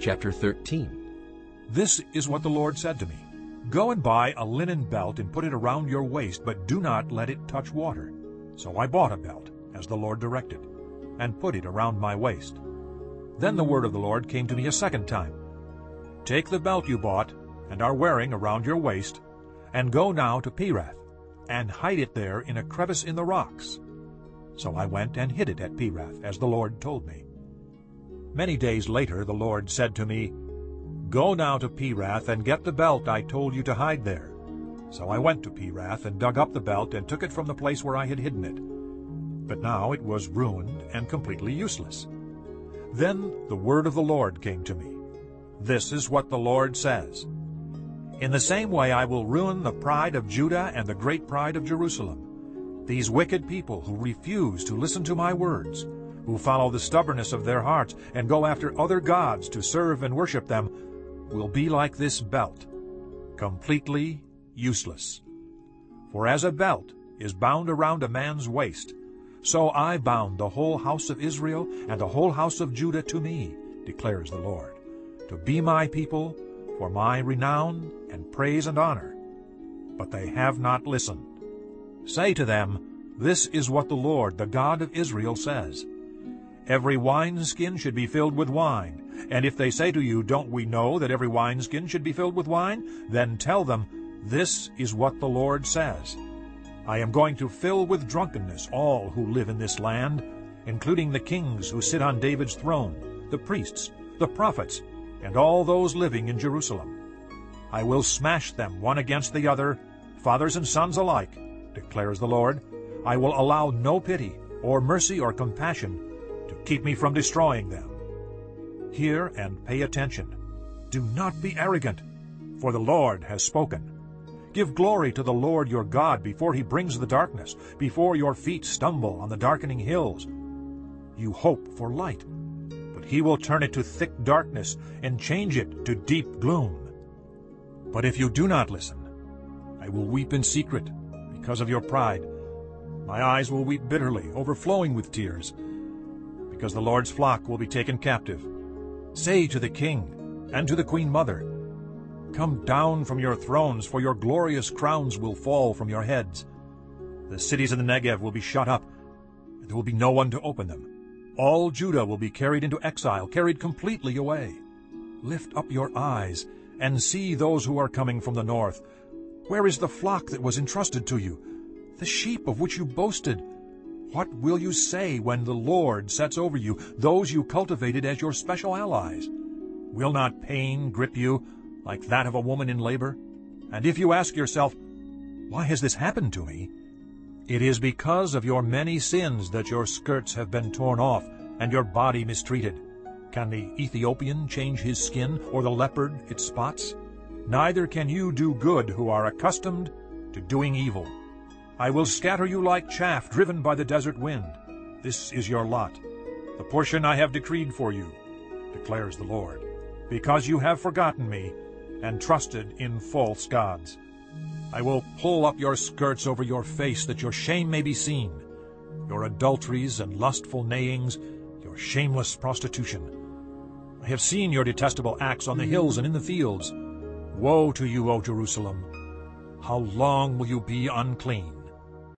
Chapter 13 This is what the Lord said to me. Go and buy a linen belt and put it around your waist, but do not let it touch water. So I bought a belt, as the Lord directed, and put it around my waist. Then the word of the Lord came to me a second time. Take the belt you bought and are wearing around your waist, and go now to Perath, and hide it there in a crevice in the rocks. So I went and hid it at Perath, as the Lord told me. Many days later the Lord said to me, Go now to Perath and get the belt I told you to hide there. So I went to Perath and dug up the belt and took it from the place where I had hidden it. But now it was ruined and completely useless. Then the word of the Lord came to me. This is what the Lord says. In the same way I will ruin the pride of Judah and the great pride of Jerusalem. These wicked people who refuse to listen to my words, who follow the stubbornness of their hearts and go after other gods to serve and worship them, will be like this belt, completely useless. For as a belt is bound around a man's waist, so I bound the whole house of Israel and the whole house of Judah to me, declares the Lord, to be my people, for my renown and praise and honor. But they have not listened. Say to them, This is what the Lord, the God of Israel, says. Every wineskin should be filled with wine, and if they say to you, Don't we know that every wineskin should be filled with wine? Then tell them, This is what the Lord says. I am going to fill with drunkenness all who live in this land, including the kings who sit on David's throne, the priests, the prophets, and all those living in Jerusalem. I will smash them one against the other, fathers and sons alike, declares the Lord. I will allow no pity, or mercy, or compassion to keep me from destroying them. Hear and pay attention. Do not be arrogant, for the Lord has spoken. Give glory to the Lord your God before he brings the darkness, before your feet stumble on the darkening hills. You hope for light, but he will turn it to thick darkness and change it to deep gloom. But if you do not listen, I will weep in secret because of your pride. My eyes will weep bitterly, overflowing with tears, because the Lord's flock will be taken captive. Say to the king and to the queen mother, Come down from your thrones, for your glorious crowns will fall from your heads. The cities in the Negev will be shut up, and there will be no one to open them. All Judah will be carried into exile, carried completely away. Lift up your eyes and see those who are coming from the north. Where is the flock that was entrusted to you, the sheep of which you boasted? What will you say when the Lord sets over you those you cultivated as your special allies? Will not pain grip you like that of a woman in labor? And if you ask yourself, Why has this happened to me? It is because of your many sins that your skirts have been torn off and your body mistreated. Can the Ethiopian change his skin, or the leopard its spots? Neither can you do good who are accustomed to doing evil. I will scatter you like chaff driven by the desert wind. This is your lot, the portion I have decreed for you, declares the Lord, because you have forgotten me and trusted in false gods. I will pull up your skirts over your face that your shame may be seen, your adulteries and lustful neighings, your shameless prostitution. I have seen your detestable acts on the hills and in the fields. Woe to you, O Jerusalem! How long will you be unclean?